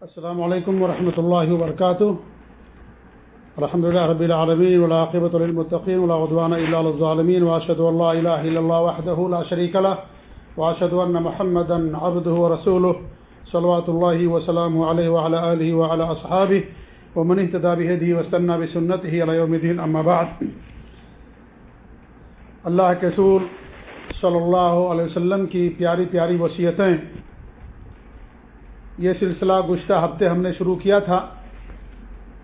السلام علیکم ورحمۃ اللہ وبرکاتہ۔ الحمد لله رب العالمين والعاقبة للمتقين ولا عدوان إلا على الظالمين وأشهد أن لا إله إلا الله وحده لا شريك له وأشهد أن محمدا عبده ورسوله صلوات الله وسلامه عليه وعلى آله وعلى أصحابه ومن اهتدى بهديه واستنى بسنته إلى يوم الدين أما بعد۔ اللہ کے رسول صلی اللہ علیہ وسلم کی پیاری پیاری وصیتیں یہ سلسلہ گزشتہ ہفتے ہم نے شروع کیا تھا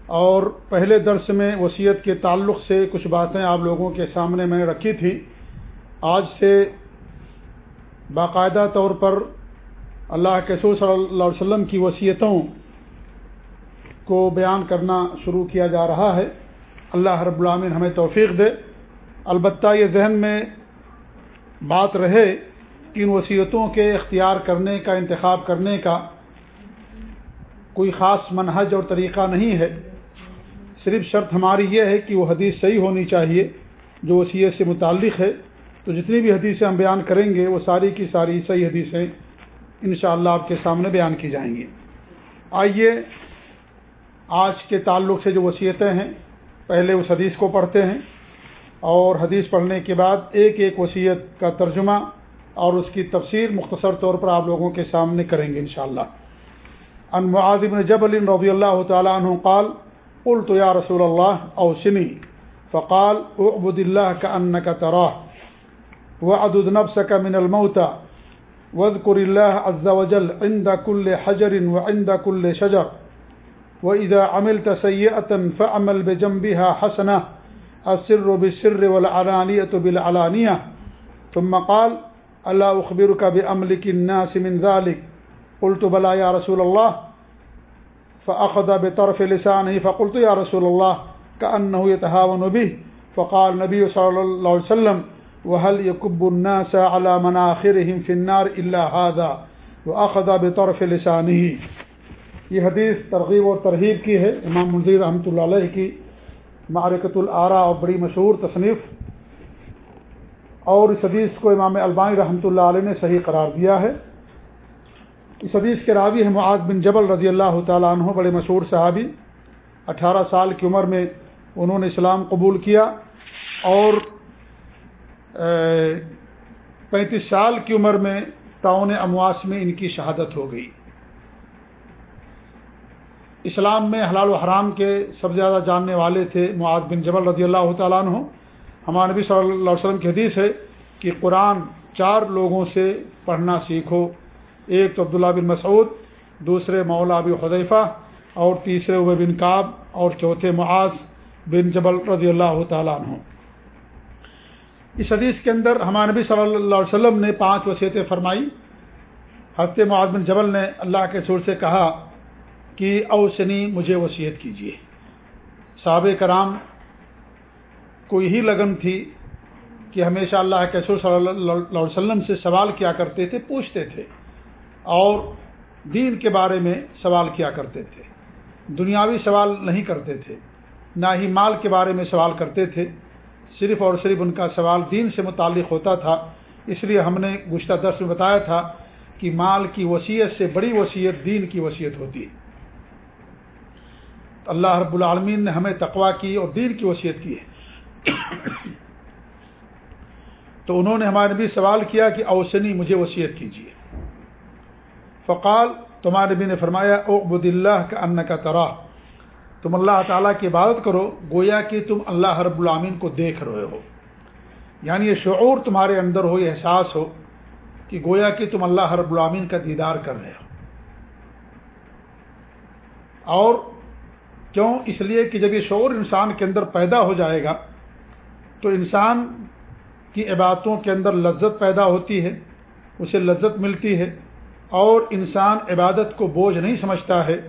اور پہلے درس میں وصیت کے تعلق سے کچھ باتیں آپ لوگوں کے سامنے میں نے رکھی تھی۔ آج سے باقاعدہ طور پر اللہ کے سور صلی اللہ علیہ وسلم کی وصیتوں کو بیان کرنا شروع کیا جا رہا ہے۔ اللہ رب العامن ہمیں توفیق دے۔ البتہ یہ ذہن میں بات رہے کہ ان وصیتوں کے اختیار کرنے کا، انتخاب کرنے کا۔ کوئی خاص منہج اور طریقہ نہیں ہے۔ صرف شرط ہماری یہ ہے کہ وہ حدیث صحیح ہونی چاہیے، جو وصیت سے متعلق ہے۔ تو جتنی بھی حدیثیں ہم بیان کریں گے، وہ ساری کی ساری صحیح حدیثیں انشاءاللہ اللہ آپ کے سامنے بیان کی جائیں گی۔ آئیے، آج کے تعلق سے جو وصیتیں ہیں، پہلے اس حدیث کو پڑھتے ہیں۔ اور حدیث پڑھنے کے بعد ایک ایک وصیت کا ترجمہ اور اس کی تفسیر مختصر طور پر آپ لوگوں کے سامنے کریں گے انشاءاللہ۔ اللہ ان معاذ بن جبل رضي الله تعالى عنه قال، قلت يا رسول الله اوصني فقال، اعبد الله كانك تراه واعدد نفسك من الموتى واذكر الله عز وجل عند كل حجر وعند كل شجر واذا عملت سيئه فاعمل بجنبها حسنه السر بالسر والعلانيه بالعلانيه ثم قال، الا اخبرك باملك الناس من ذلك قلت بلا يا رسول الله، فأخذ بطرف لسانه فقلت يا رسول الله، كأنه يتهاون به، فقال النبي صلى الله عليه وسلم، وهل يكب الناس على مناخرهم في النار إلا هذا؟ وأخذ بطرف لسانه. یہ حدیث ترغیب اور ترغیب کی ہے، امام منظیر رحمۃ اللہ علیہ کی معرکت العرا اور بڑی مشہور تصنیف۔ اور اس حدیث کو امام البانی رحمۃ اللہ علیہ نے صحیح قرار دیا ہے۔ اس حدیث کے راوی ہیں معاذ بن جبل رضی اللہ تعالیٰ عنہ، بڑے مشہور صحابی۔ اٹھارہ سال کی عمر میں انہوں نے اسلام قبول کیا اور پینتیس سال کی عمر میں تعاون امواس میں ان کی شہادت ہو گئی۔ اسلام میں حلال و حرام کے سب سے زیادہ جاننے والے تھے معاذ بن جبل رضی اللہ تعالیٰ عنہ۔ ہمارے نبی صلی اللہ علیہ وسلم کی حدیث ہے کہ قرآن چار لوگوں سے پڑھنا سیکھو۔ ایک تو عبداللہ بن مسعود، دوسرے مولا ابی حضیفہ اور تیسرے عب بن کاب اور چوتھے معاذ بن جبل رضی اللہ تعالیٰ عنہ۔ اس حدیث کے اندر ہمارے نبی صلی اللہ علیہ وسلم نے پانچ وصیتیں فرمائی حضرت معاذ بن جبل نے اللہ کے سور سے کہا کہ اوسنی یعنی مجھے وصیت کیجیے صحابہ کرام کو یہی لگن تھی کہ ہمیشہ اللہ کے سور صلی اللہ علیہ وسلم سے سوال کیا کرتے تھے، پوچھتے تھے۔ اور دین کے بارے میں سوال کیا کرتے تھے۔ دنیاوی سوال نہیں کرتے تھے، نہ ہی مال کے بارے میں سوال کرتے تھے۔ صرف اور صرف ان کا سوال دین سے متعلق ہوتا تھا۔ اس لیے ہم نے گشتہ درس میں بتایا تھا کہ مال کی وصیت سے بڑی وصیت دین کی وصیت ہوتی۔ ہے اللہ رب العالمین نے ہمیں تقوا کی اور دین کی وصیت کی ہے۔ تو انہوں نے ہمارے بھی سوال کیا کہ اوسنی مجھے وصیت کیجیے۔ فقال، تمہارے بھی نے فرمایا او اللہ کا ان کا ترا۔ تم اللہ تعالیٰ کی عبادت کرو، گویا کہ تم اللہ رب العامین کو دیکھ رہے ہو۔ یعنی یہ شعور تمہارے اندر ہو، یہ احساس ہو کہ گویا کہ تم اللہ رب العامین کا دیدار کر رہے ہو۔ اور کیوں؟ اس لیے کہ جب یہ شعور انسان کے اندر پیدا ہو جائے گا، تو انسان کی عبادتوں کے اندر لذت پیدا ہوتی ہے، اسے لذت ملتی ہے۔ اور انسان عبادت کو بوجھ نہیں سمجھتا ہے،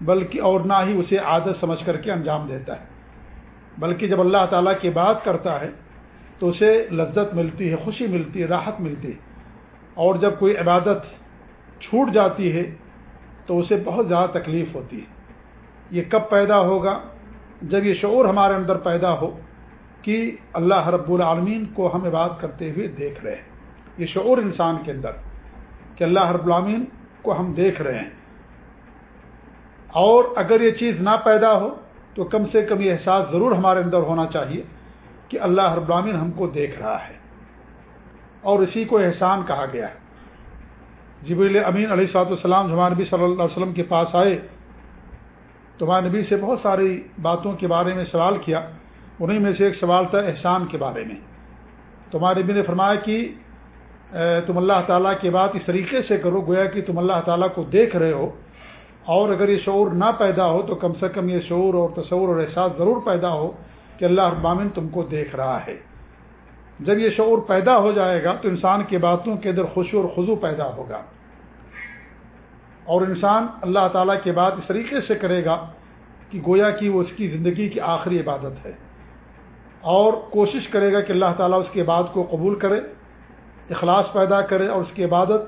بلکہ اور نہ ہی اسے عادت سمجھ کر کے انجام دیتا ہے۔ بلکہ جب اللہ تعالیٰ کی بات کرتا ہے، تو اسے لذت ملتی ہے، خوشی ملتی ہے، راحت ملتی ہے۔ اور جب کوئی عبادت چھوٹ جاتی ہے، تو اسے بہت زیادہ تکلیف ہوتی ہے۔ یہ کب پیدا ہوگا؟ جب یہ شعور ہمارے اندر پیدا ہو کہ اللہ رب العالمین کو ہم عبادت کرتے ہوئے دیکھ رہے ہیں۔ یہ شعور انسان کے اندر۔ کہ اللہ رب العامین کو ہم دیکھ رہے ہیں۔ اور اگر یہ چیز نہ پیدا ہو، تو کم سے کم یہ احساس ضرور ہمارے اندر ہونا چاہیے کہ اللہ رب العالمین ہم کو دیکھ رہا ہے۔ اور اسی کو احسان کہا گیا ہے۔ جبریل امین علیہ صاحب السلام ہمارے نبی صلی اللہ علیہ وسلم کے پاس آئے، تو ہمارے نبی سے بہت ساری باتوں کے بارے میں سوال کیا۔ انہیں میں سے ایک سوال تھا احسان کے بارے میں۔ تو ہمارے نبی نے فرمایا کہ تم اللہ تعالیٰ کی بات اس طریقے سے کرو، گویا کہ تم اللہ تعالیٰ کو دیکھ رہے ہو۔ اور اگر یہ شعور نہ پیدا ہو، تو کم سے کم یہ شعور اور تصور اور احساس ضرور پیدا ہو کہ اللہ ابامن تم کو دیکھ رہا ہے۔ جب یہ شعور پیدا ہو جائے گا، تو انسان کی باتوں کے اندر خوشی اور خضو پیدا ہوگا۔ اور انسان اللہ تعالیٰ کے بات اس طریقے سے کرے گا کہ گویا کہ وہ اس کی زندگی کی آخری عبادت ہے۔ اور کوشش کرے گا کہ اللہ تعالیٰ اس کی بات کو قبول کرے۔ اخلاص پیدا کرے اور اس کی عبادت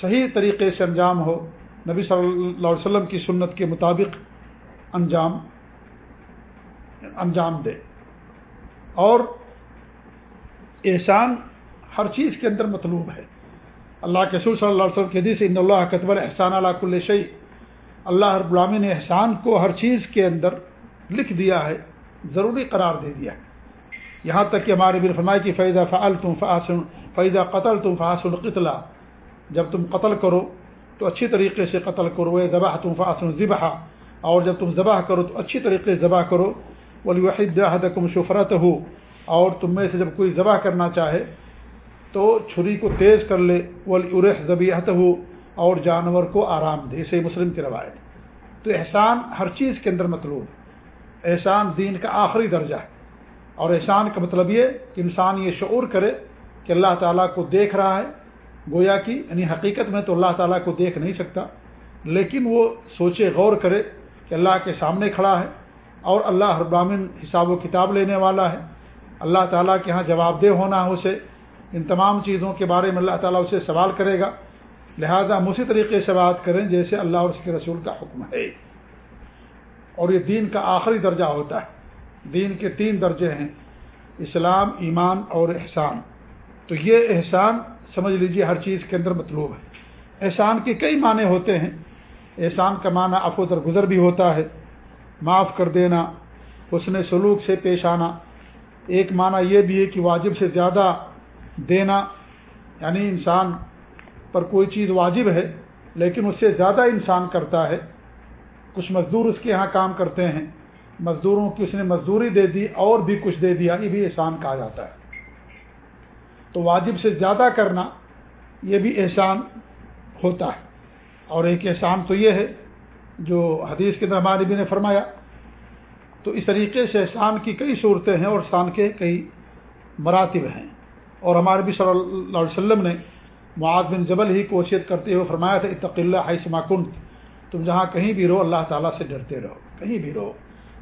صحیح طریقے سے انجام ہو۔ نبی صلی اللہ علیہ وسلم کی سنت کے مطابق انجام انجام دے۔ اور احسان ہر چیز کے اندر مطلوب ہے۔ اللہ کے سور صلی اللہ علیہ وسلم کے حدیث ان اللہ قطب احسان اللہ کل شعی اللہ رب العامی نے احسان کو ہر چیز کے اندر لکھ دیا ہے، ضروری قرار دے دیا ہے۔ یہاں تک کہ ہمارے بن فرمائے کی فیضہ فعال تم فاصن فیضہ قتل تم فاصل قتلا جب تم قتل کرو، تو اچھی طریقے سے قتل کرو ذبح تم فاصن ذبح اور جب تم ذبح کرو، تو اچھی طریقے سے ذبح کرو۔ ولی وحید کم شفرت ہو اور تم میں سے جب کوئی ذبح کرنا چاہے، تو چھری کو تیز کر لے۔ ارح ذبیحت ہو اور جانور کو آرام دے۔ اسے مسلم کی روایت تو احسان ہر چیز کے اندر مطلوب احسان دین کا آخری درجہ ہے۔ اور احسان کا مطلب یہ کہ انسان یہ شعور کرے کہ اللہ تعالیٰ کو دیکھ رہا ہے۔ گویا کہ یعنی حقیقت میں تو اللہ تعالیٰ کو دیکھ نہیں سکتا، لیکن وہ سوچے، غور کرے کہ اللہ کے سامنے کھڑا ہے اور اللہ ابامن حساب و کتاب لینے والا ہے۔ اللہ تعالیٰ کے ہاں جواب دہ ہونا ہے اسے۔ ان تمام چیزوں کے بارے میں اللہ تعالیٰ اسے سوال کرے گا۔ لہذا ہم اسی طریقے سے بات کریں جیسے اللہ اور اس کے رسول کا حکم ہے۔ اور یہ دین کا آخری درجہ ہوتا ہے۔ دین کے تین درجے ہیں، اسلام، ایمان اور احسان۔ تو یہ احسان سمجھ لیجیے ہر چیز کے اندر مطلوب ہے۔ احسان کے کئی معنی ہوتے ہیں۔ احسان کا معنی افو گزر بھی ہوتا ہے، معاف کر دینا، حسن سلوک سے پیش آنا۔ ایک معنی یہ بھی ہے کہ واجب سے زیادہ دینا یعنی انسان پر کوئی چیز واجب ہے، لیکن اس سے زیادہ انسان کرتا ہے۔ کچھ مزدور اس کے یہاں کام کرتے ہیں۔ مزدوروں کی اس نے مزدوری دے دی اور بھی کچھ دے دیا، یہ بھی احسان کہا جاتا ہے۔ تو واجب سے زیادہ کرنا یہ بھی احسان ہوتا ہے۔ اور ایک احسان تو یہ ہے جو حدیث کے اندر بھی نے فرمایا، تو اس طریقے سے احسان کی کئی صورتیں ہیں اور احسان کے کئی مراتب ہیں۔ اور ہمارے بھی صلی اللہ علیہ وسلم نے معاذ بن جبل ہی کوشیت کرتے ہوئے فرمایا تھا، اتق اللہ حسما کن، تم جہاں کہیں بھی رہو اللہ تعالیٰ سے ڈرتے رہو، کہیں بھی رہو۔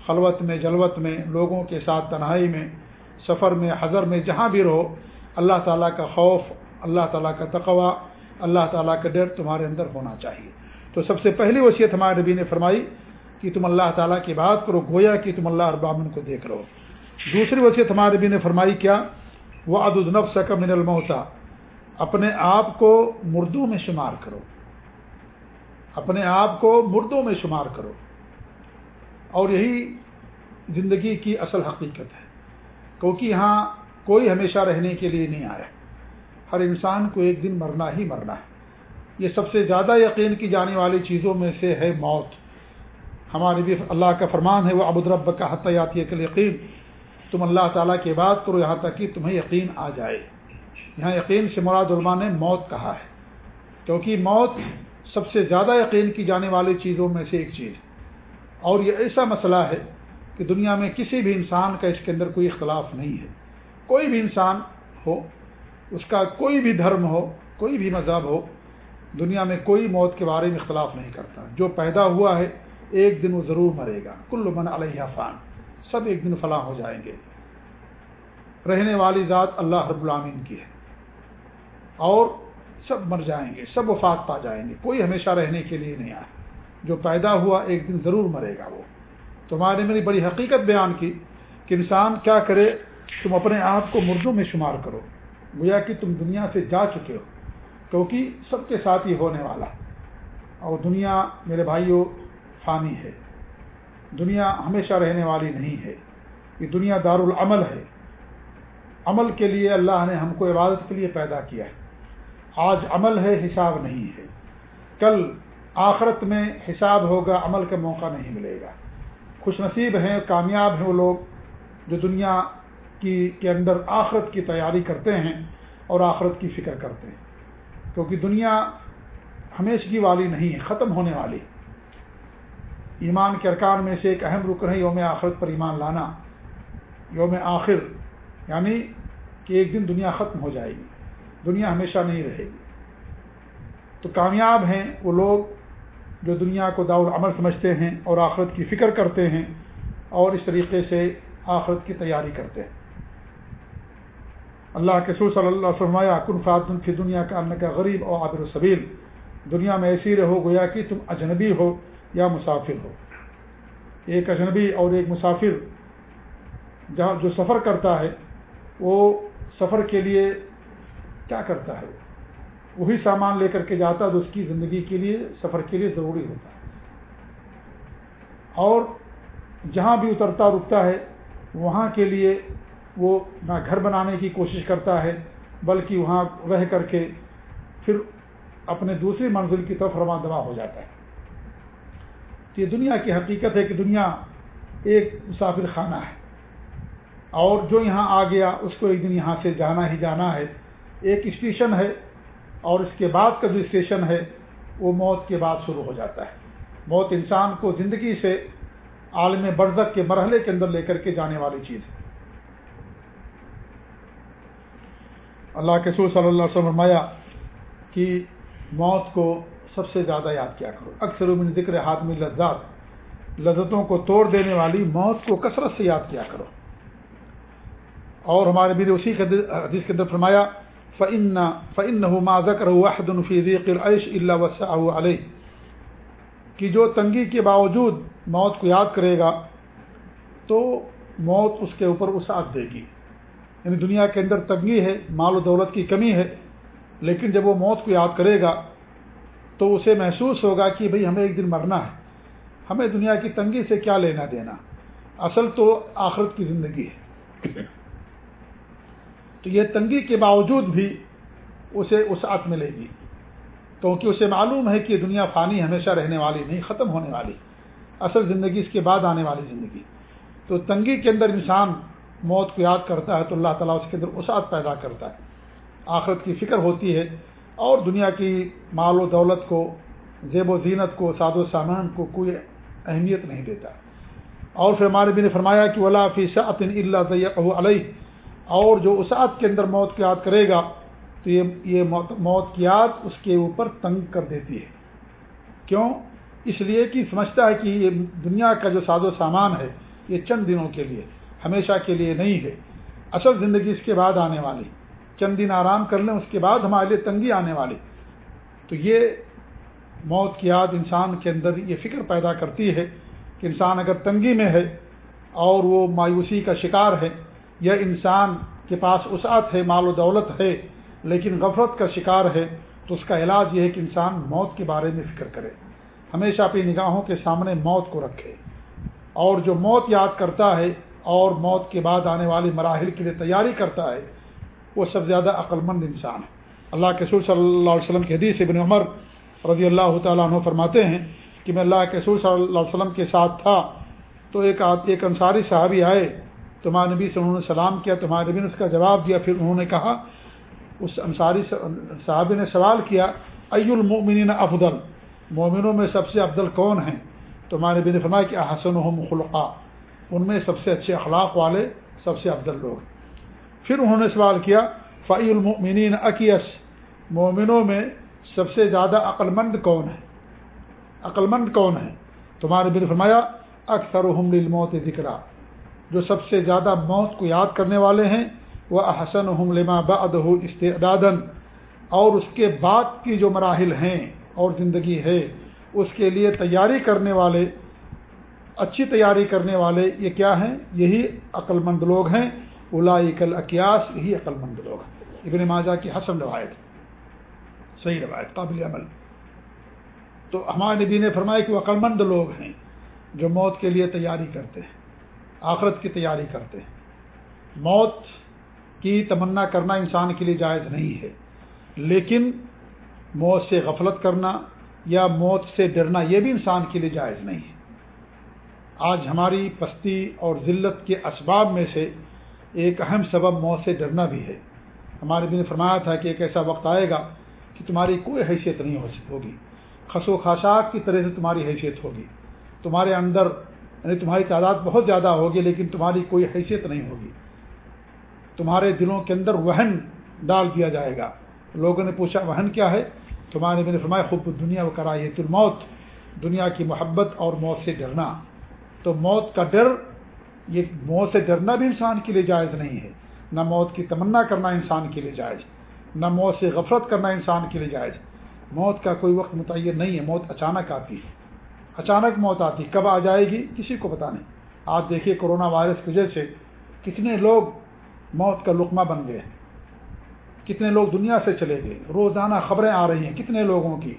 خلوت میں، جلوت میں، لوگوں کے ساتھ تنہائی میں، سفر میں، حضر میں، جہاں بھی رہو، اللہ تعالیٰ کا خوف، اللہ تعالیٰ کا تقوا اللہ تعالیٰ کا ڈر تمہارے اندر ہونا چاہیے۔ تو سب سے پہلی وصیت ہمارے نبی نے فرمائی کہ تم اللہ تعالیٰ کی بات کرو، گویا کہ تم اللہ ابامن کو دیکھ رہو۔ دوسری وصیت ہمارے نبی نے فرمائی کیا وہ ادنف کا من الموتا اپنے آپ کو مردوں میں شمار کرو۔ اپنے آپ کو مردوں میں شمار کرو۔ اور یہی زندگی کی اصل حقیقت ہے۔ کیونکہ یہاں کوئی ہمیشہ رہنے کے لیے نہیں آیا۔ ہر انسان کو ایک دن مرنا ہی مرنا ہے۔ یہ سب سے زیادہ یقین کی جانے والی چیزوں میں سے ہے موت۔ ہمارے بھی اللہ کا فرمان ہے وہ ابودرب کا حتیاتی یقین تم اللہ تعالیٰ کی بات کرو، یہاں تک کہ تمہیں یقین آ جائے۔ یہاں یقین سے مراد علماء نے موت کہا ہے۔ کیونکہ موت سب سے زیادہ یقین کی جانے والی چیزوں میں سے ایک چیز ہے۔ اور یہ ایسا مسئلہ ہے کہ دنیا میں کسی بھی انسان کا اس کے اندر کوئی اختلاف نہیں ہے۔ کوئی بھی انسان ہو، اس کا کوئی بھی دھرم ہو، کوئی بھی مذہب ہو، دنیا میں کوئی موت کے بارے میں اختلاف نہیں کرتا۔ جو پیدا ہوا ہے، ایک دن وہ ضرور مرے گا۔ کل من علیہ فان۔ سب ایک دن فلاں ہو جائیں گے۔ رہنے والی ذات اللہ رب العامین کی ہے۔ اور سب مر جائیں گے، سب وفات پا جائیں گے۔ کوئی ہمیشہ رہنے کے لیے نہیں آیا۔ جو پیدا ہوا ایک دن ضرور مرے گا وہ۔ تمہارے میری بڑی حقیقت بیان کی کہ انسان کیا کرے، تم اپنے آپ کو مردوں میں شمار کرو۔ گویا کہ تم دنیا سے جا چکے ہو، کیونکہ سب کے ساتھ ہی ہونے والا۔ اور دنیا میرے بھائیوں فانی ہے۔ دنیا ہمیشہ رہنے والی نہیں ہے۔ یہ دنیا دار العمل ہے۔ عمل کے لیے اللہ نے ہم کو عبادت کے لیے پیدا کیا ہے۔ آج عمل ہے، حساب نہیں ہے۔ کل آخرت میں حساب ہوگا، عمل کا موقع نہیں ملے گا۔ خوش نصیب ہیں، کامیاب ہیں وہ لوگ جو دنیا کی، کے اندر آخرت کی تیاری کرتے ہیں اور آخرت کی فکر کرتے ہیں۔ کیونکہ دنیا ہمیشگی والی نہیں ہے، ختم ہونے والی۔ ایمان کے ارکان میں سے ایک اہم رکن ہے یوم آخرت پر ایمان لانا۔ یوم آخر یعنی کہ ایک دن دنیا ختم ہو جائے گی۔ دنیا ہمیشہ نہیں رہے گی۔ تو کامیاب ہیں وہ لوگ جو دنیا کو داؤ عمل سمجھتے ہیں اور آخرت کی فکر کرتے ہیں اور اس طریقے سے آخرت کی تیاری کرتے ہیں۔ اللہ کے سور صلی اللہ فرمایا، کن فاطن کی دنیا کا ان کا غریب اور عابر صبیل دنیا میں ایسی رہو گویا کہ تم اجنبی ہو یا مسافر ہو۔ ایک اجنبی اور ایک مسافر جہاں جو سفر کرتا ہے، وہ سفر کے لیے کیا کرتا ہے؟ وہی سامان لے کر کے جاتا ہے جو اس کی زندگی کے لیے، سفر کے لیے ضروری ہوتا ہے۔ اور جہاں بھی اترتا رکتا ہے، وہاں کے لیے وہ نہ گھر بنانے کی کوشش کرتا ہے، بلکہ وہاں رہ کر کے پھر اپنے دوسری منزل کی طرف رواں دوا ہو جاتا ہے۔ یہ دنیا کی حقیقت ہے کہ دنیا ایک مسافر خانہ ہے۔ اور جو یہاں آ گیا، اس کو ایک دن یہاں سے جانا ہی جانا ہے۔ ایک اسٹیشن ہے اور اس کے بعد کا جو اسٹیشن ہے، وہ موت کے بعد شروع ہو جاتا ہے۔ موت انسان کو زندگی سے عالم برزک کے مرحلے کے اندر لے کر کے جانے والی چیز ہے۔ اللہ کے سور صلی اللہ علیہ وسلم فرمایا کہ موت کو سب سے زیادہ یاد کیا کرو۔ اکثر من ذکر حادمی لذات، لذتوں کو توڑ دینے والی موت کو کثرت سے یاد کیا کرو۔ اور ہمارے بھی اسی حدیث کے اندر فرمایا فعن فعن ما ذکر وحد الفیق العش اللہ وسع علیہ کہ جو تنگی کے باوجود موت کو یاد کرے گا، تو موت اس کے اوپر وسعت دے گی۔ یعنی دنیا کے اندر تنگی ہے، مال و دولت کی کمی ہے، لیکن جب وہ موت کو یاد کرے گا، تو اسے محسوس ہوگا کہ بھئی ہمیں ایک دن مرنا ہے۔ ہمیں دنیا کی تنگی سے کیا لینا دینا؟ اصل تو آخرت کی زندگی ہے۔ تو یہ تنگی کے باوجود بھی اسے وسعت ملے گی۔ کیونکہ اسے معلوم ہے کہ دنیا فانی ہمیشہ رہنے والی نہیں، ختم ہونے والی۔ اصل زندگی اس کے بعد آنے والی زندگی۔ تو تنگی کے اندر انسان موت کو یاد کرتا ہے تو اللہ تعالیٰ اس کے اندر وسعت پیدا کرتا ہے۔ آخرت کی فکر ہوتی ہے اور دنیا کی مال و دولت کو، زیب و زینت کو، ساد و سامان کو کوئی اہمیت نہیں دیتا۔ اور پھر ہمارے بھی نے فرمایا کہ ولا فی شاط اللہ علیہ اور جو اسعت کے اندر موت کی یاد کرے گا، تو یہ یہ موت کی یاد اس کے اوپر تنگ کر دیتی ہے۔ کیوں؟ اس لیے کہ سمجھتا ہے کہ یہ دنیا کا جو ساز و سامان ہے، یہ چند دنوں کے لیے، ہمیشہ کے لیے نہیں ہے۔ اصل زندگی اس کے بعد آنے والی۔ چند دن آرام کر لیں، اس کے بعد ہمارے لیے تنگی آنے والی۔ تو یہ موت کی یاد انسان کے اندر یہ فکر پیدا کرتی ہے کہ انسان اگر تنگی میں ہے اور وہ مایوسی کا شکار ہے یا انسان کے پاس وسعت ہے، مال و دولت ہے، لیکن غفرت کا شکار ہے، تو اس کا علاج یہ ہے کہ انسان موت کے بارے میں فکر کرے۔ ہمیشہ اپنی نگاہوں کے سامنے موت کو رکھے۔ اور جو موت یاد کرتا ہے اور موت کے بعد آنے والی مراحل کے لیے تیاری کرتا ہے، وہ سب زیادہ عقل مند انسان ہے۔ اللہ کے سور صلی اللہ علیہ وسلم کے حدیث ابن عمر رضی اللہ تعالیٰ عنہ فرماتے ہیں کہ میں اللہ کے سور صلی اللہ علیہ وسلم کے ساتھ تھا، تو ایک ایک انصاری صحابی آئے تمہارے نبی سے انہوں نے سلام کیا، تمہارے نبی نے اس کا جواب دیا، پھر انہوں نے کہا، اس انصاری صحابی نے سوال کیا ای المؤمنین افضل؟ مومنوں میں سب سے افضل کون ہیں؟ تمہارے نبی نے فرمایا کہ حسن و ان میں سب سے اچھے اخلاق والے سب سے افضل لوگ پھر انہوں نے سوال کیا فعی المؤمنین اکیس مومنوں میں سب سے زیادہ عقل مند کون ہے عقل مند کون ہے تمہارے بن فرمایا اکثر للموت ذکرہ جو سب سے زیادہ موت کو یاد کرنے والے ہیں، وہ احسن لما بعد استعدادن اور اس کے بعد کی جو مراحل ہیں اور زندگی ہے، اس کے لیے تیاری کرنے والے، اچھی تیاری کرنے والے یہ کیا ہیں؟ یہی عقل مند لوگ ہیں۔ الاکل اکیاس یہی عقل مند لوگ ہیں۔ ابن ماجہ کی حسن روایت، صحیح روایت، قابل عمل۔ تو ہمارے نبی نے فرمایا کہ وہ عقل مند لوگ ہیں جو موت کے لیے تیاری کرتے ہیں۔ آخرت کی تیاری کرتے ہیں۔ موت کی تمنا کرنا انسان کے لیے جائز نہیں ہے، لیکن موت سے غفلت کرنا یا موت سے ڈرنا یہ بھی انسان کے لیے جائز نہیں ہے۔ آج ہماری پستی اور ذلت کے اسباب میں سے ایک اہم سبب موت سے ڈرنا بھی ہے۔ ہمارے بھی نے فرمایا تھا کہ ایک ایسا وقت آئے گا کہ تمہاری کوئی حیثیت نہیں ہو ہوگی۔ خسو خاشاک کی طرح سے تمہاری حیثیت ہوگی۔ تمہارے اندر یعنی تمہاری تعداد بہت زیادہ ہوگی لیکن تمہاری کوئی حیثیت نہیں ہوگی۔ تمہارے دلوں کے اندر وہن ڈال دیا جائے گا۔ لوگوں نے پوچھا، وہن کیا ہے؟ تمہارے میں نے فرمایا خوب دنیا وہ کرائی ہے موت دنیا کی محبت اور موت سے ڈرنا۔ تو موت کا ڈر، یہ موت سے ڈرنا بھی انسان کے لیے جائز نہیں ہے۔ نہ موت کی تمنا کرنا انسان کے لیے جائز، نہ موت سے غفرت کرنا انسان کے لیے جائز۔ موت کا کوئی وقت متعین نہیں ہے، موت اچانک آتی ہے۔ اچانک موت آتی، کب آ جائے گی؟ کسی کو پتا نہیں۔ آپ دیکھیے کورونا وائرس کی وجہ سے کتنے لوگ موت کا لقمہ بن گئے۔ ہیں کتنے لوگ دنیا سے چلے گئے۔ روزانہ خبریں آ رہی ہیں کتنے لوگوں کی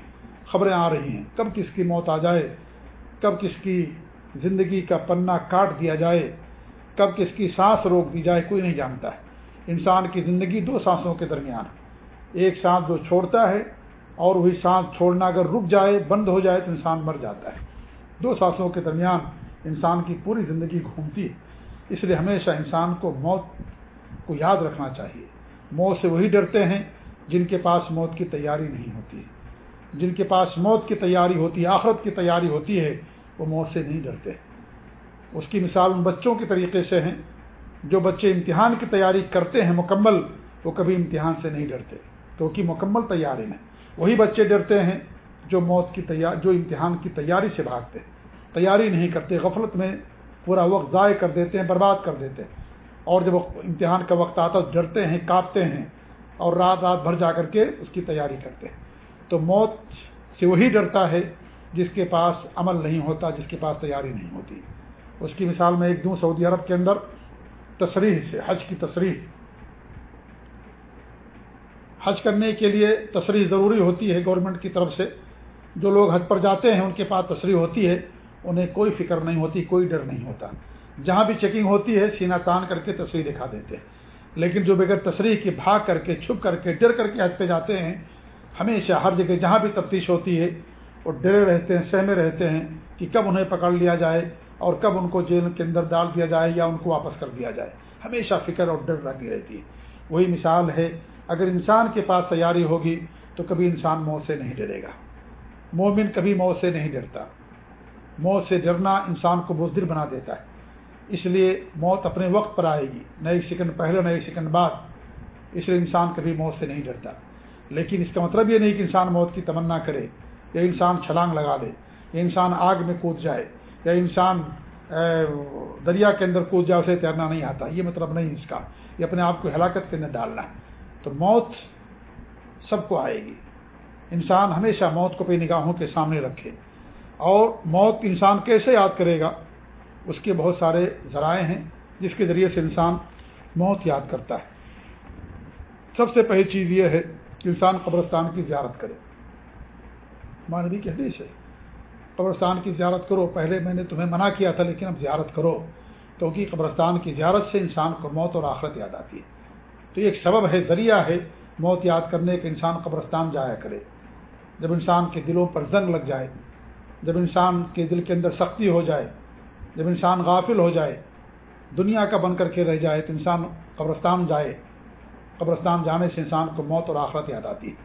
خبریں آ رہی ہیں۔ کب کس کی موت آ جائے؟ کب کس کی زندگی کا پنا کاٹ دیا جائے؟ کب کس کی سانس روک دی جائے؟ کوئی نہیں جانتا۔ ہے انسان کی زندگی دو سانسوں کے درمیان ایک سانس جو چھوڑتا ہے اور وہی سانس چھوڑنا اگر رک جائے، بند ہو جائے تو انسان مر جاتا ہے۔ دو سانسوں کے درمیان انسان کی پوری زندگی گھومتی ہے۔ اس لیے ہمیشہ انسان کو موت کو یاد رکھنا چاہیے۔ موت سے وہی ڈرتے ہیں جن کے پاس موت کی تیاری نہیں ہوتی۔ ہے جن کے پاس موت کی تیاری ہوتی ہے، آخرت کی تیاری ہوتی ہے، وہ موت سے نہیں ڈرتے۔ اس کی مثال ان بچوں کے طریقے سے ہیں۔ جو بچے امتحان کی تیاری کرتے ہیں مکمل، وہ کبھی امتحان سے نہیں ڈرتے۔ کیونکہ مکمل تیاری میں وہی بچے ڈرتے ہیں جو موت کی تیار جو امتحان کی تیاری سے بھاگتے ہیں۔ تیاری نہیں کرتے، غفلت میں پورا وقت ضائع کر دیتے ہیں، برباد کر دیتے ہیں۔ اور جب امتحان کا وقت آتا تو ڈرتے ہیں کاپتے ہیں اور رات رات بھر جا کر کے اس کی تیاری کرتے ہیں۔ تو موت سے وہی ڈرتا ہے جس کے پاس عمل نہیں ہوتا، جس کے پاس تیاری نہیں ہوتی۔ اس کی مثال میں ایک دوں سعودی عرب کے اندر تصریح سے، حج کی تصریح۔ حج کرنے کے لیے تصریح ضروری ہوتی ہے گورنمنٹ کی طرف سے۔ جو لوگ حج پر جاتے ہیں، ان کے پاس تصریح ہوتی ہے۔ انہیں کوئی فکر نہیں ہوتی، کوئی ڈر نہیں ہوتا۔ جہاں بھی چیکنگ ہوتی ہے سینا تان کر کے تصریح دکھا دیتے ہیں۔ لیکن جو بغیر تصریح کی بھاگ کر کے، چھپ کر کے، ڈر کر کے حج پہ جاتے ہیں، ہمیشہ ہر جگہ جہاں بھی تفتیش ہوتی ہے، وہ ڈرے رہتے ہیں، سہمے رہتے ہیں کہ کب انہیں پکڑ لیا جائے اور کب ان کو جیل کے اندر ڈال دیا جائے یا ان کو واپس کر دیا جائے۔ ہمیشہ فکر اور ڈر لگی رہتی ہے۔ وہی مثال ہے اگر انسان کے پاس تیاری ہوگی تو کبھی انسان موت سے نہیں ڈرے گا۔ مومن کبھی موت سے نہیں ڈرتا۔ موت سے ڈرنا انسان کو بزدل بنا دیتا ہے۔ اس لیے موت اپنے وقت پر آئے گی نہ ایک سیکنڈ پہلے نہ ایک سیکنڈ بعد۔ اس لیے انسان کبھی موت سے نہیں ڈرتا۔ لیکن اس کا مطلب یہ نہیں کہ انسان موت کی تمنا کرے یا انسان چھلانگ لگا دے یا انسان آگ میں کود جائے، یا انسان دریا کے اندر کود جائے، اسے تیرنا نہیں آتا۔ یہ مطلب نہیں اس کا۔ یہ اپنے آپ کو ہلاکت کے اندر ڈالنا ہے۔ تو موت سب کو آئے گی۔ انسان ہمیشہ موت کو اپنی نگاہوں کے سامنے رکھے۔ اور موت انسان کیسے یاد کرے گا؟ اس کے بہت سارے ذرائع ہیں جس کے ذریعے سے انسان موت یاد کرتا ہے۔ سب سے پہلی چیز یہ ہے کہ انسان قبرستان کی زیارت کرے۔ مانوی کہ حدیث ہے قبرستان کی زیارت کرو۔ پہلے میں نے تمہیں منع کیا تھا، لیکن اب زیارت کرو۔ کیونکہ قبرستان کی زیارت سے انسان کو موت اور آخرت یاد آتی ہے۔ تو یہ ایک سبب ہے، ذریعہ ہے موت یاد کرنے کے انسان قبرستان جایا کرے۔ جب انسان کے دلوں پر زنگ لگ جائے، جب انسان کے دل کے اندر سختی ہو جائے، جب انسان غافل ہو جائے، دنیا کا بن کر کے رہ جائے تو انسان قبرستان جائے۔ قبرستان جانے سے انسان کو موت اور آخرت یاد آتی۔ ہے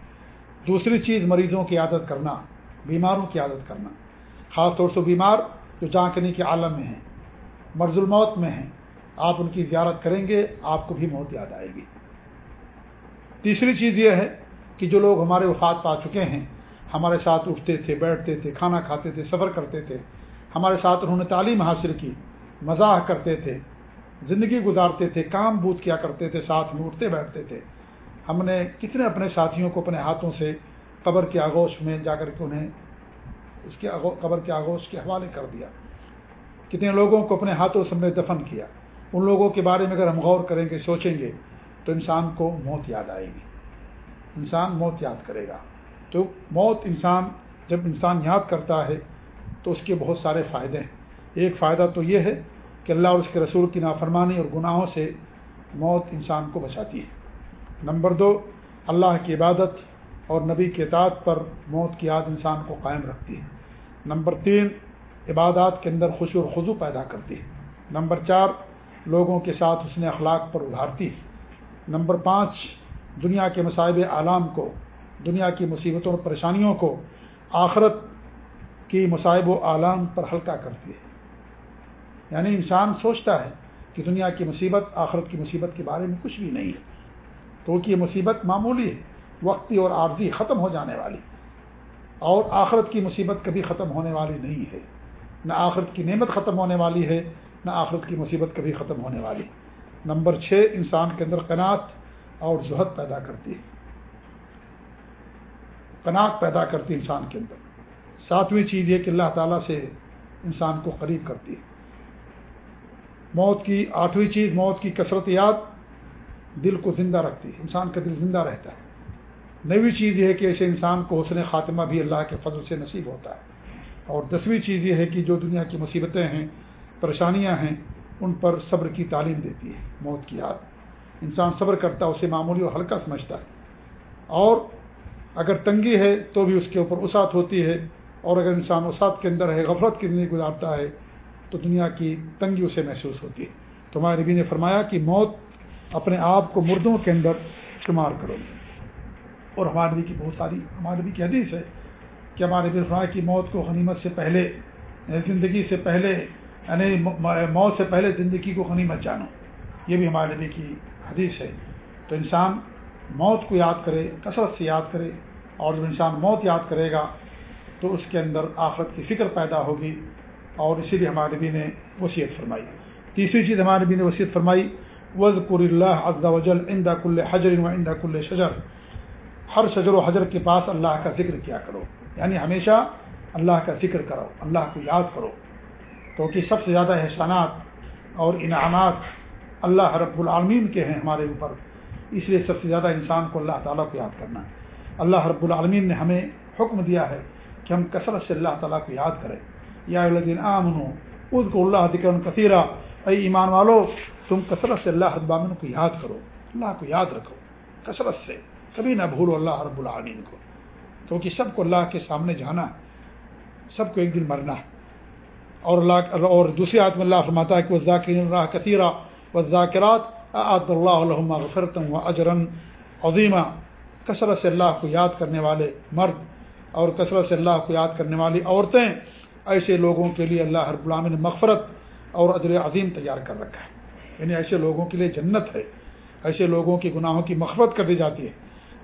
دوسری چیز، مریضوں کی عادت کرنا، بیماروں کی عادت کرنا۔ خاص طور سے بیمار جو جانکنی کے عالم میں ہیں، مرض الموت میں ہیں۔ آپ ان کی زیارت کریں گے، آپ کو بھی موت یاد آئے گی۔ تیسری چیز یہ ہے کہ جو لوگ ہمارے وفات پا چکے ہیں، ہمارے ساتھ اٹھتے تھے، بیٹھتے تھے، کھانا کھاتے تھے، سفر کرتے تھے، ہمارے ساتھ انہوں نے تعلیم حاصل کی، مزاح کرتے تھے، زندگی گزارتے تھے، کام بوت کیا کرتے تھے، ساتھ میں اٹھتے بیٹھتے تھے۔ ہم نے کتنے اپنے ساتھیوں کو اپنے ہاتھوں سے قبر کے آگوش میں جا کر کے انہیں اس کے قبر کے آگوش کے حوالے کر دیا۔ کتنے لوگوں کو اپنے ہاتھوں سے ہم نے دفن کیا۔ ان لوگوں کے بارے میں اگر ہم غور کریں گے، سوچیں گے تو انسان کو موت یاد آئے گی۔ انسان موت یاد کرے گا۔ تو موت انسان، جب انسان یاد کرتا ہے تو اس کے بہت سارے فائدے ہیں۔ ایک فائدہ تو یہ ہے کہ اللہ اور اس کے رسول کی نافرمانی اور گناہوں سے موت انسان کو بچاتی ہے۔ نمبر دو، اللہ کی عبادت اور نبی کے اطاعت پر موت کی یاد انسان کو قائم رکھتی ہے۔ نمبر تین، عبادات کے اندر خوشی اور خضو پیدا کرتی ہے۔ نمبر چار، لوگوں کے ساتھ اس نے اخلاق پر ابھارتی ہے۔ نمبر پانچ، دنیا کے مصائب عالم کو، دنیا کی مصیبتوں اور پریشانیوں کو آخرت کی مصائب و عالم پر ہلکا کرتی ہے۔ یعنی انسان سوچتا ہے کہ دنیا کی مصیبت آخرت کی مصیبت کے بارے میں کچھ بھی نہیں ہے۔ تو یہ مصیبت معمولی ہے، وقتی اور عارضی ختم ہو جانے والی۔ اور آخرت کی مصیبت کبھی ختم ہونے والی نہیں ہے۔ نہ آخرت کی نعمت ختم ہونے والی ہے، نہ آخرت کی مصیبت کبھی ختم ہونے والی۔ نمبر چھ، انسان کے اندر قناعت اور زہد پیدا کرتی ہے۔ قناعت پیدا کرتی ہے انسان کے اندر۔ ساتویں چیز یہ کہ اللہ تعالیٰ سے انسان کو قریب کرتی ہے۔ موت کی، آٹھویں چیز، موت کی کثرت یاد دل کو زندہ رکھتی ہے۔ انسان کا دل زندہ رہتا ہے۔ نویں چیز یہ ہے کہ ایسے انسان کو حسن خاتمہ بھی اللہ کے فضل سے نصیب ہوتا ہے۔ اور دسویں چیز یہ ہے کہ جو دنیا کی مصیبتیں ہیں، پریشانیاں ہیں ان پر صبر کی تعلیم دیتی ہے، موت کی یاد۔ انسان صبر کرتا ہے، اسے معمولی اور ہلکا سمجھتا ہے۔ اور اگر تنگی ہے تو بھی اس کے اوپر وسعت ہوتی ہے۔ اور اگر انسان وسعت کے اندر ہے، غفلت کی زندگی گزارتا ہے، تو دنیا کی تنگی اسے محسوس ہوتی ہے۔ تو ہمارے نبی نے فرمایا کہ موت اپنے آپ کو مردوں کے اندر شمار کرو۔ اور ہمارے نبی کی بہت ساری، ہمارے نبی کی حدیث ہے کہ ہمارے نبی فرمایا کہ موت کو غنیمت سے پہلے یعنی زندگی سے پہلے یعنی موت سے پہلے زندگی کو غنیمت جانو۔ یہ بھی ہمارے نبی کی حدیث ہے۔ تو انسان موت کو یاد کرے، کثرت سے یاد کرے، اور جب انسان موت یاد کرے گا، تو اس کے اندر آخرت کی فکر پیدا ہوگی۔ اور اسی لیے ہمارے نبی نے وصیت فرمائی۔ تیسری چیز ہمارے نبی نے وصیت فرمائی وز قر اللہ عز وجل اندا کل حجر و اندا کل شجر۔ ہر شجر و حجر کے پاس اللہ کا ذکر کیا کرو۔ یعنی ہمیشہ اللہ کا ذکر کرو اللہ کو یاد کرو۔ کیونکہ سب سے زیادہ احسانات اور انعامات اللہ رب العالمین کے ہیں ہمارے اوپر۔ اس لیے سب سے زیادہ انسان کو اللہ تعالیٰ کو یاد کرنا۔ ہے اللہ رب العالمین نے ہمیں حکم دیا ہے کہ ہم کثرت سے اللہ تعالیٰ کو یاد کریں۔ یا الدین عام اس کو اللہ ذکر کثیرہ اے ایمان والو، تم کثرت سے اللہ ابامن کو یاد کرو۔ اللہ کو یاد رکھو۔ کثرت سے۔ کبھی نہ بھولو اللہ رب العالمین کو۔ کیونکہ سب کو اللہ کے سامنے جانا ہے۔ سب کو ایک دن مرنا ہے۔ اور اللہ اور دوسری آدمی اللہ فرماتا ہے کہ وہ ذاکر اللہ کثیرہ و ذاکرات آد اللہ علم غفرتم و اجرن عظیمہ کثرت سے اللہ کو یاد کرنے والے مرد اور کثرت سے اللہ کو یاد کرنے والی عورتیں ایسے لوگوں کے لیے اللہ ہر غلام نے مغفرت اور اجر عظیم تیار کر رکھا ہے۔ یعنی ایسے لوگوں کے لیے جنت ہے۔ ایسے لوگوں کی گناہوں کی مغفرت کر دی جاتی ہے۔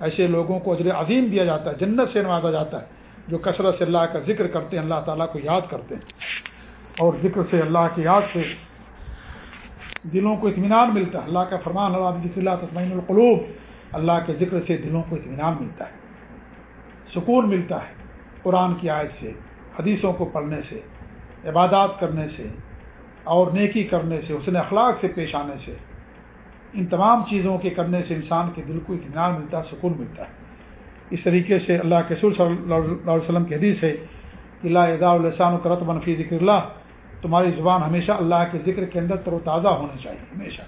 ایسے لوگوں کو اجر عظیم دیا جاتا ہے، جنت سے نوازا جاتا ہے۔ جو کثرت سے اللہ کا ذکر کرتے ہیں، اللہ تعالیٰ کو یاد کرتے ہیں۔ اور ذکر سے اللہ کی یاد سے دلوں کو اطمینان ملتا ہے۔ اللہ کا فرمان اللہ ذکر اللہ تسمین القلوب، اللہ کے ذکر سے دلوں کو اطمینان ملتا ہے۔ سکون ملتا ہے قرآن کی آیت سے، حدیثوں کو پڑھنے سے، عبادات کرنے سے، اور نیکی کرنے سے، حسن اخلاق سے پیش آنے سے۔ ان تمام چیزوں کے کرنے سے انسان کے دل کو اطمینان ملتا ہے، سکون ملتا ہے۔ اس طریقے سے اللہ کے سر صلی اللہ علیہ وسلم کی حدیث ہے کہ اللہ ادا السان و کرت منفی ذکر اللہ تمہاری زبان ہمیشہ اللہ کے ذکر کے اندر تر و تازہ ہونا چاہیے، ہمیشہ۔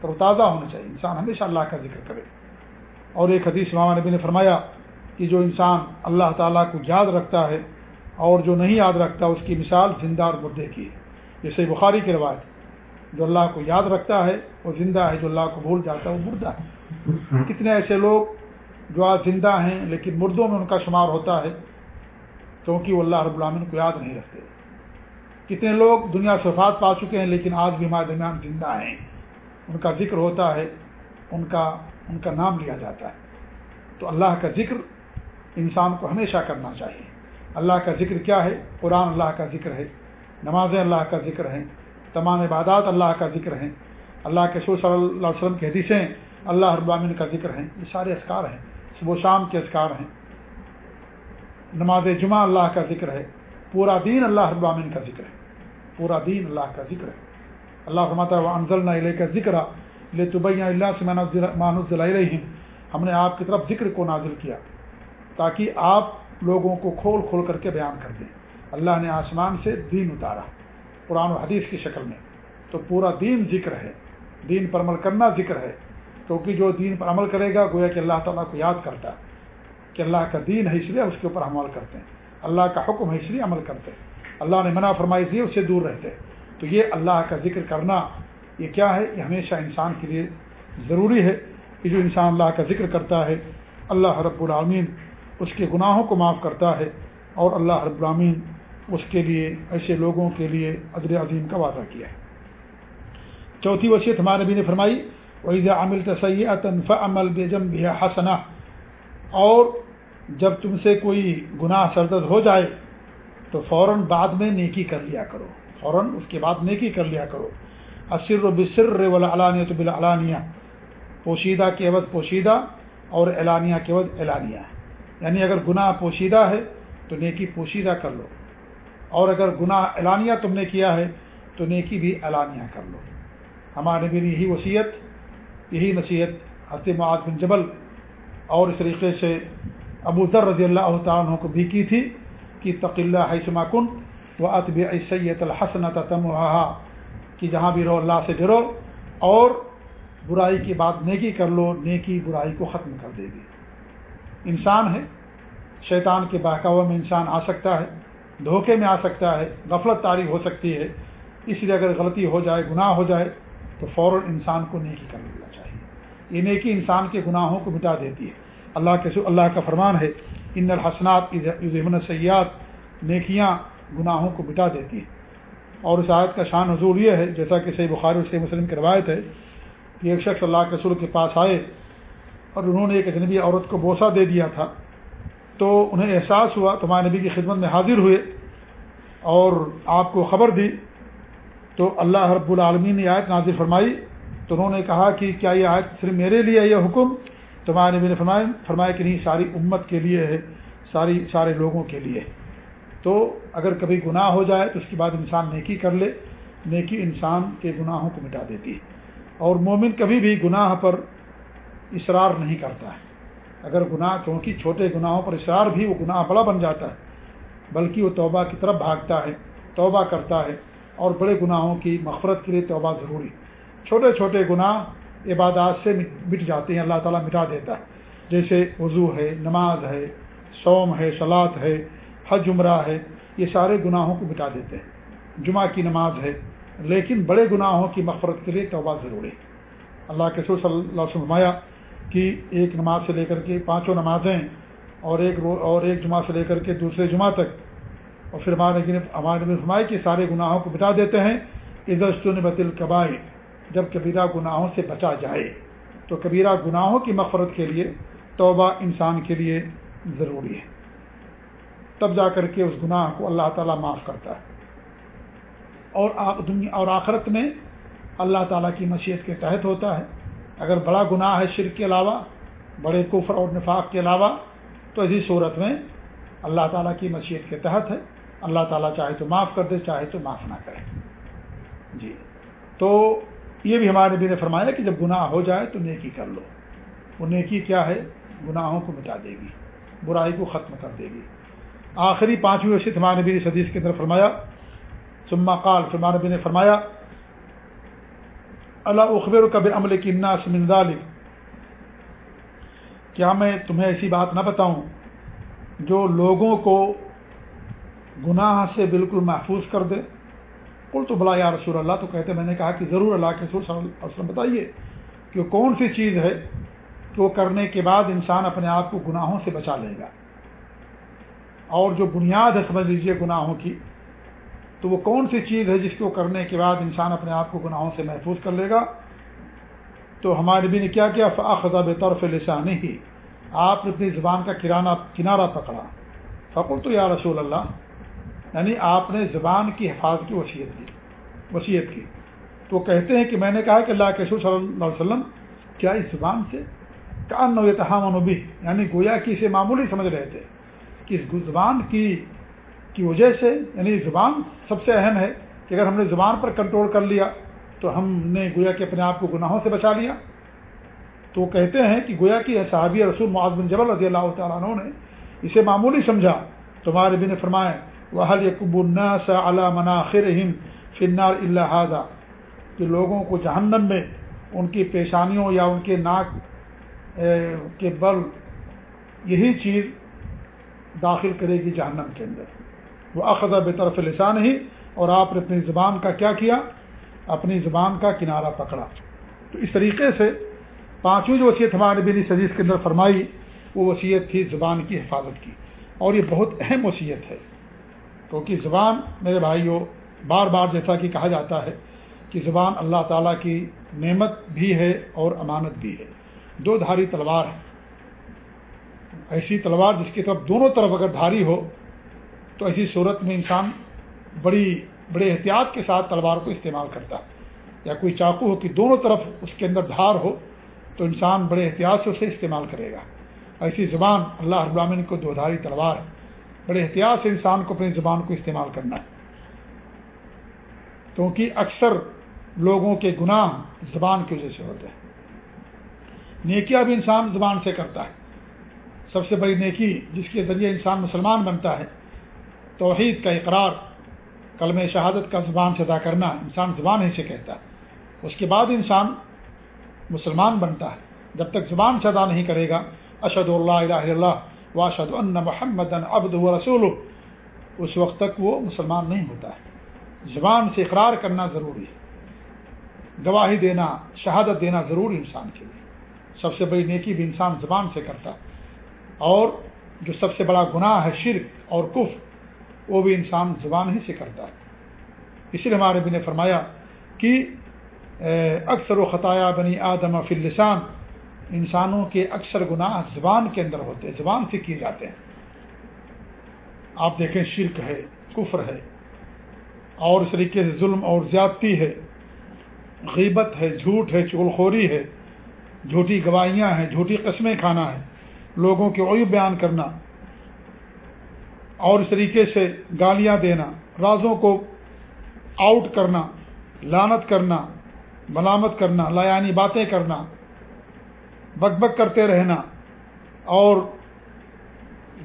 تر و تازہ ہونا چاہیے، انسان ہمیشہ اللہ کا ذکر کرے۔ اور ایک حدیث امام نبی نے فرمایا کہ جو انسان اللہ تعالیٰ کو یاد رکھتا ہے اور جو نہیں یاد رکھتا، اس کی مثال زندہ اور مردے کی ہے۔ جیسے بخاری کی روایت جو اللہ کو یاد رکھتا ہے وہ زندہ ہے، جو اللہ کو بھول جاتا ہے، وہ مردہ ہے۔ کتنے ایسے لوگ جو آج زندہ ہیں، لیکن مردوں میں ان کا شمار ہوتا ہے، کیونکہ وہ اللہ رب العامن کو یاد نہیں رکھتے۔ کتنے لوگ دنیا سے وفات پا چکے ہیں، لیکن آج بھی ہمارے درمیان زندہ ہیں۔ ان کا ذکر ہوتا ہے، ان کا ان کا نام لیا جاتا ہے۔ تو اللہ کا ذکر انسان کو ہمیشہ کرنا چاہیے۔ اللہ کا ذکر کیا ہے؟ قرآن اللہ کا ذکر ہے، نمازیں اللہ کا ذکر ہیں، تمام عبادات اللہ کا ذکر ہیں۔ اللہ کے سور صلی اللہ علیہ وسلم کی حدیثیں اللہ ابامن کا ذکر ہیں۔ یہ سارے اسکار ہیں، صبح و شام کے اسکار ہیں۔ نماز جمعہ اللہ کا ذکر ہے۔ پورا دین اللہ ابامن کا ذکر ہے۔ پورا دین اللہ کا ذکر ہے۔ اللہ فرماتا ہے انضل نہ کا ذکر لے طبیہ اللہ سے مانوز رہی ہم نے آپ کی طرف ذکر کو نازل کیا تاکہ آپ لوگوں کو کھول کھول کر کے بیان کر دیں۔ اللہ نے آسمان سے دین اتارا قرآن و حدیث کی شکل میں۔ تو پورا دین ذکر ہے۔ دین پر عمل کرنا ذکر ہے۔ کیونکہ جو دین پر عمل کرے گا، گویا کہ اللہ تعالیٰ کو یاد کرتا ہے کہ اللہ کا دین ہے، اس لیے اس کے اوپر عمل کرتے ہیں۔ اللہ کا حکم ہے، اس لیے عمل کرتے اللہ نے منع فرمائی دی اس سے دور رہتے تو یہ اللہ کا ذکر کرنا، یہ کیا ہے؟ یہ ہمیشہ انسان کے لیے ضروری ہے۔ کہ جو انسان اللہ کا ذکر کرتا ہے، اللہ رب العامین اس کے گناہوں کو معاف کرتا ہے اور اللہ رب العامین اس کے لیے، ایسے لوگوں کے لیے ادر عظیم کا وعدہ کیا ہے۔ چوتھی وصیت ہمارے نبی نے فرمائی وحید عامل تصیۃ عمل بے جم بھی حسنا اور جب تم سے کوئی گناہ سردد ہو جائے تو فوراً بعد میں نیکی کر لیا کرو۔ فوراً اس کے بعد نیکی کر لیا کرو۔ اصر و بصر علانیہ تو پوشیدہ کے عوض پوشیدہ اور اعلانیہ کے عوض اعلانیہ۔ یعنی اگر گناہ پوشیدہ ہے تو نیکی پوشیدہ کر لو۔ اور اگر گناہ اعلانیہ تم نے کیا ہے تو نیکی بھی اعلانیہ کر لو۔ ہمارے بھی یہی وصیت، یہی نصیحت حضرت معاذ بن جبل اور اس طریقے سے ابو ذر رضی اللہ تعالیٰ کو بھی کی تھی کہ تقلّہ حسما کن و اطب سید الحسنت تم کہ جہاں بھی رہو اللہ سے ڈرو اور برائی کی بات نیکی کر لو، نیکی برائی کو ختم کر دے گی۔ انسان ہے، شیطان کے بہکاوا میں انسان آ سکتا ہے، دھوکے میں آ سکتا ہے، غفلت تاریخ ہو سکتی ہے۔ اس لیے اگر غلطی ہو جائے، گناہ ہو جائے، تو فوراً انسان کو نیکی کر لینا چاہیے۔ یہ نیکی انسان کے گناہوں کو مٹا دیتی ہے۔ اللہ کے اللہ کا فرمان ہے ان الحسنات ضمن سیاحت نیکیاں گناہوں کو مٹا دیتی ہیں۔ اور اس آیت کا شان حضور یہ ہے، جیسا کہ صحیح بخاری سے مسلم کی روایت ہے، کہ ایک شخص اللہ کے سر کے پاس آئے اور انہوں نے ایک اجنبی عورت کو بوسہ دے دیا تھا۔ تو انہیں احساس ہوا، تو ہمارے نبی کی خدمت میں حاضر ہوئے اور آپ کو خبر دی۔ تو اللہ رب العالمین نے آیت نازر فرمائی۔ تو انہوں نے کہا کہ کیا یہ آیت صرف میرے لیے یہ حکم؟ تو ہمارے نبی نے فرمایا فرمایا کہ نہیں، ساری امت کے لیے ہے، ساری سارے لوگوں کے لیے تو اگر کبھی گناہ ہو جائے تو اس کے بعد انسان نیکی کر لے۔ نیکی انسان کے گناہوں کو مٹا دیتی ہے۔ اور مومن کبھی بھی گناہ پر اصرار نہیں کرتا ہے۔ اگر گناہ کیونکہ چھوٹے گناہوں پر اصرار بھی وہ گناہ بڑا بن جاتا ہے، بلکہ وہ توبہ کی طرف بھاگتا ہے، توبہ کرتا ہے۔ اور بڑے گناہوں کی مغفرت کے لیے توبہ ضروری چھوٹے چھوٹے گناہ عبادات سے مٹ جاتے ہیں، اللہ تعالیٰ مٹا دیتا ہے۔ جیسے وضو ہے، نماز ہے سوم ہے سلاد ہے، حج، عمرہ ہے، یہ سارے گناہوں کو مٹا دیتے ہیں۔ جمعہ کی نماز ہے، لیکن بڑے گناہوں کی مغفرت کے لیے توبہ ضروری ہے۔ اللہ کے صلی اللہ علیہ وسلم کہ ایک نماز سے لے کر کے پانچوں نمازیں اور ایک رو اور ایک جمعہ سے لے کر کے دوسرے جمعہ تک۔ اور پھر ہمارے ہمارے فرمائے کہ سارے گناہوں کو بتا دیتے ہیں۔ عزت بت القبائے جب کبیرہ گناہوں سے بچا جائے، تو کبیرہ گناہوں کی مفرت کے لیے توبہ انسان کے لیے ضروری ہے۔ تب جا کر کے اس گناہ کو اللہ تعالیٰ معاف کرتا ہے۔ اور دنیا اور آخرت میں اللہ تعالیٰ کی مشیت کے تحت ہوتا ہے۔ اگر بڑا گناہ ہے شرک کے علاوہ، بڑے کفر اور نفاق کے علاوہ، تو اسی صورت میں اللہ تعالیٰ کی مشیت کے تحت ہے۔ اللہ تعالیٰ چاہے تو معاف کر دے، چاہے تو معاف نہ کرے۔ جی۔ تو یہ بھی ہمارے نبی نے فرمایا کہ جب گناہ ہو جائے تو نیکی کر لو۔ وہ نیکی کیا ہے؟ گناہوں کو مٹا دے گی، برائی کو ختم کر دے گی۔ آخری پانچویں وشت ہمارے نبی نے حدیث کے اندر فرمایا سما قال ہمارے نبی نے فرمایا اللہ اخبر کب عمل کی ذالک کیا میں تمہیں ایسی بات نہ بتاؤں جو لوگوں کو گناہ سے بالکل محفوظ کر دے؟ کل تو بلا یا رسول اللہ، تو کہتے، میں نے کہا کہ ضرور اللہ کے رسول صلی اللہ علیہ وسلم، بتائیے کہ کون سی چیز ہے کہ وہ کرنے کے بعد انسان اپنے آپ کو گناہوں سے بچا لے گا؟ اور جو بنیاد ہے، سمجھ لیجیے گناہوں کی، تو وہ کون سی چیز ہے جس کو کرنے کے بعد انسان اپنے آپ کو گناہوں سے محفوظ کر لے گا؟ تو ہمارے بھی نے کیا کیا؟ فاخذہ بے طرف لسانی ہی آپ نے اپنی زبان کا کرانہ، کنارہ پکڑا۔ فقل تو یا رسول اللہ یعنی آپ نے زبان کی حفاظت کی وصیت کی وصیت کی۔ تو کہتے ہیں کہ میں نے کہا کہ اللہ کے صلی اللہ علیہ وسلم کیا اس زبان سے؟ کان نو تحام بھی یعنی گویا کہ اسے معمولی سمجھ رہے تھے کہ اس زبان کی کی وجہ سے یعنی زبان سب سے اہم ہے کہ اگر ہم نے زبان پر کنٹرول کر لیا تو ہم نے گویا کہ اپنے آپ کو گناہوں سے بچا لیا۔ تو وہ کہتے ہیں کہ گویا کہ صحابی رسول معاذ بن جبل رضی اللہ تعالیٰ عنہ نے اسے معمولی سمجھا۔ تمہارے بھی نے فرمایا وحل یقب النس علا مناخر فنار اللہ کہ لوگوں کو جہنم میں ان کی پیشانیوں یا ان کے ناک کے بل، یہی چیز داخل کرے گی جہنم کے اندر۔ وہ اخذ بے طرف لسان ہی اور آپ نے اپنی زبان کا کیا کیا؟ اپنی زبان کا کنارہ پکڑا۔ تو اس طریقے سے پانچویں جو وصیت ہمارے بلی سزیز کے اندر فرمائی، وہ وصیت تھی زبان کی حفاظت کی۔ اور یہ بہت اہم وصیت ہے۔ کیونکہ زبان میرے بھائیوں بار بار جیسا کہ کہا جاتا ہے کہ زبان اللہ تعالیٰ کی نعمت بھی ہے اور امانت بھی ہے۔ دو دھاری تلوار ہے ایسی تلوار جس کی طرف دونوں طرف اگر دھاری ہو، تو ایسی صورت میں انسان بڑی، بڑے احتیاط کے ساتھ تلوار کو استعمال کرتا ہے۔ یا کوئی چاقو ہو کہ دونوں طرف اس کے اندر دھار ہو، تو انسان بڑے احتیاط سے اسے استعمال کرے گا۔ ایسی زبان اللہ ابرامن کو دو دھاری تلوار ہے۔ بڑے احتیاط سے انسان کو اپنی زبان کو استعمال کرنا ہے۔ کیونکہ اکثر لوگوں کے گناہ زبان کی وجہ سے ہوتے ہیں۔ نیکیاں بھی انسان زبان سے کرتا ہے۔ سب سے بڑی نیکی جس کے ذریعے انسان مسلمان بنتا ہے، توحید کا اقرار کلم شہادت کا زبان سے ادا کرنا انسان زبان ہی سے کہتا ہے۔ اس کے بعد انسان مسلمان بنتا ہے۔ جب تک زبان سے ادا نہیں کرے گا اشد اللہ الہ اللہ واشد ان محمد ابد و رسول اس وقت تک وہ مسلمان نہیں ہوتا ہے۔ زبان سے اقرار کرنا ضروری ہے۔ گواہی دینا، شہادت دینا ضروری انسان کے لیے۔ سب سے بڑی نیکی بھی انسان زبان سے کرتا ہے۔ اور جو سب سے بڑا گناہ ہے شرک اور کف وہ بھی انسان زبان ہی سے کرتا ہے۔ اس لیے ہمارے بھی نے فرمایا کہ اکثر و خطایا بنی آدم فی لسان انسانوں کے اکثر گناہ زبان کے اندر ہوتے ہیں، زبان سے کیے جاتے ہیں۔ آپ دیکھیں، شرک ہے، کفر ہے، اور اس طریقے سے ظلم اور زیادتی ہے۔ غیبت ہے، جھوٹ ہے، چغلخوری ہے۔ جھوٹی گواہیاں ہیں، جھوٹی قسمیں کھانا ہے۔ لوگوں کے عیب بیان کرنا۔ اور اس طریقے سے گالیاں دینا۔ رازوں کو آؤٹ کرنا لانت کرنا، ملامت کرنا لایانی باتیں کرنا۔ بک بک کرتے رہنا اور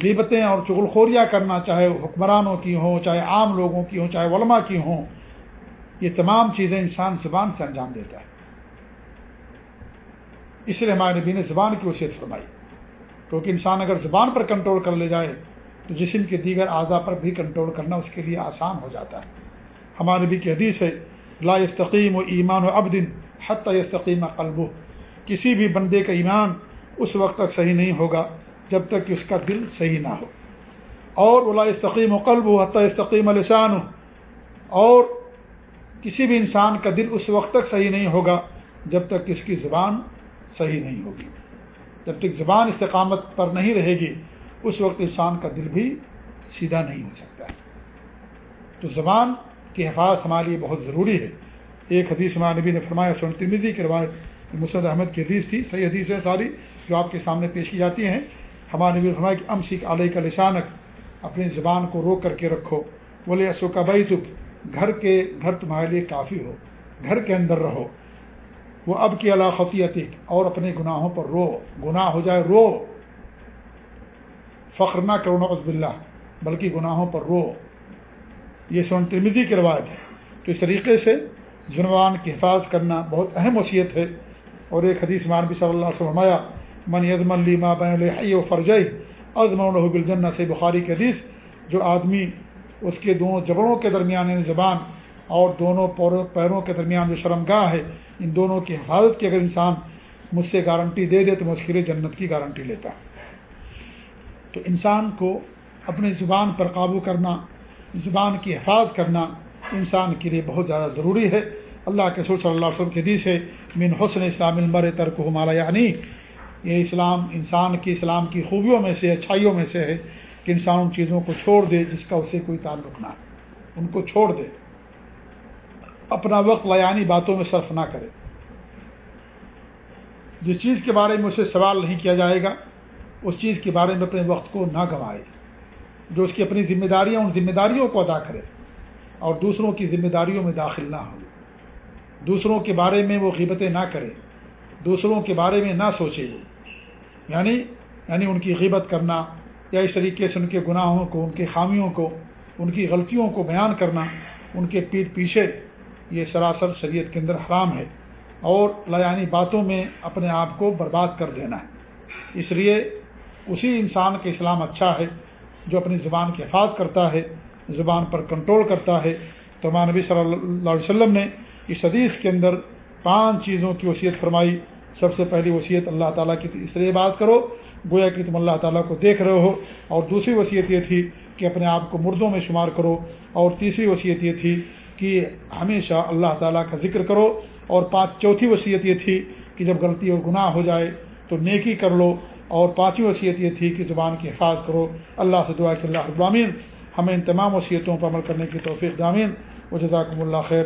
غیبتیں اور چغلخوریاں کرنا، چاہے حکمرانوں کی ہوں، چاہے عام لوگوں کی ہوں، چاہے علماء کی ہوں، یہ تمام چیزیں انسان زبان سے انجام دیتا ہے۔ اس لیے ہمارے نبی نے زبان کی وصیت فرمائی۔ کیونکہ انسان اگر زبان پر کنٹرول کر لے جائے، تو جسم کے دیگر اعضاء پر بھی کنٹرول کرنا اس کے لیے آسان ہو جاتا ہے۔ ہمارے نبی کی حدیث ہے، لا استقیم و ایمان و ابدن حت یستقیم قلب کسی بھی بندے کا ایمان اس وقت تک صحیح نہیں ہوگا جب تک کہ اس کا دل صحیح نہ ہو۔ اور لا استقیم و قلب ہو حتیٰ استقیم لسان ہو اور کسی بھی انسان کا دل اس وقت تک صحیح نہیں ہوگا جب تک اس کی زبان صحیح نہیں ہوگی۔ جب تک زبان استقامت پر نہیں رہے گی، اس وقت انسان کا دل بھی سیدھا نہیں ہو سکتا۔ تو زبان کی حفاظت ہمارے لیے بہت ضروری ہے۔ ایک حدیث ہمارے نبی نے فرمایا سنتمزی کی روایت مسد احمد کی حدیث تھی، صحیح حدیث ہے ساری، جو آپ کے سامنے پیش کی جاتی ہیں۔ ہمارے نبی فرمایا کہ ام سکھ علیہ کا لسانک، اپنی زبان کو روک کر کے رکھو۔ بولے اسو کا گھر کے، گھر تمہارے لیے کافی ہو۔ گھر کے اندر رہو۔ وہ اب کی اللہ خفیتی اور اپنے گناہوں پر رو۔ گناہ ہو جائے رو۔ فخر نہ کرو نقص بلّہ بلکہ گناہوں پر رو۔ یہ سون ترمیدی کی روایت ہے۔ تو اس طریقے سے جنوان کی حفاظت کرنا بہت اہم وصیت ہے۔ اور ایک حدیث مانبی صلی اللہ سے فرمایا، من یزم الما بین و فرج ازم الجن سے بخاری کے حدیث، جو آدمی اس کے دونوں جبڑوں کے درمیان یعنی زبان اور دونوں پیروں کے درمیان جو شرمگاہ ہے، ان دونوں کی حفاظت کی اگر انسان مجھ سے گارنٹی دے دے، تو میں اس کے لیے جنت کی گارنٹی لیتا تو انسان کو اپنی زبان پر قابو کرنا، زبان کی حفاظت کرنا انسان کے لیے بہت زیادہ ضروری ہے۔ اللہ کے سور صلی اللہ علیہ وسلم کے حدیث ہے، من حسن اسلام المر ترک ہمالا یعنی۔ یہ اسلام انسان کی، اسلام کی خوبیوں میں سے، اچھائیوں میں سے ہے کہ انسان ان چیزوں کو چھوڑ دے جس کا اسے کوئی تعلق نہ ان کو چھوڑ دے۔ اپنا وقت لیانی باتوں میں صرف نہ کرے۔ جس چیز کے بارے میں اسے سوال نہیں کیا جائے گا، اس چیز کے بارے میں اپنے وقت کو نہ گنوائے جو اس کی اپنی ذمہ داریاں، ان ذمہ داریوں کو ادا کرے اور دوسروں کی ذمہ داریوں میں داخل نہ ہو۔ دوسروں کے بارے میں وہ غیبتیں نہ کرے، دوسروں کے بارے میں نہ سوچے۔ یعنی یعنی ان کی غیبت کرنا یا اس طریقے سے ان کے گناہوں کو، ان کے خامیوں کو، ان کی غلطیوں کو بیان کرنا، ان کے پیٹ پیچھے، یہ سراسر شریعت کے اندر حرام ہے۔ اور لیانی باتوں میں اپنے آپ کو برباد کر دینا ہے۔ اس لیے اسی انسان کے اسلام اچھا ہے، جو اپنی زبان کی حفاظ کرتا ہے، زبان پر کنٹرول کرتا ہے۔ تو نبی صلی اللہ علیہ وسلم نے اس حدیث کے اندر پانچ چیزوں کی وصیت فرمائی۔ سب سے پہلی وصیت اللہ تعالیٰ کی اس لیے بات کرو، گویا کہ تم اللہ تعالیٰ کو دیکھ رہے ہو۔ اور دوسری وصیت یہ تھی کہ اپنے آپ کو مردوں میں شمار کرو۔ اور تیسری وصیت یہ تھی کہ ہمیشہ اللہ تعالیٰ کا ذکر کرو۔ اور پانچ، چوتھی وصیت یہ تھی کہ جب غلطی اور گناہ ہو جائے تو نیکی کر لو۔ اور پانچویں وصیت یہ تھی کہ زبان کی حفاظ کرو۔ اللہ سے دعا کہ اللہ ابامین ہمیں ان تمام وصیتوں پر عمل کرنے کی توفیق دامین و جزاکم اللہ خیر۔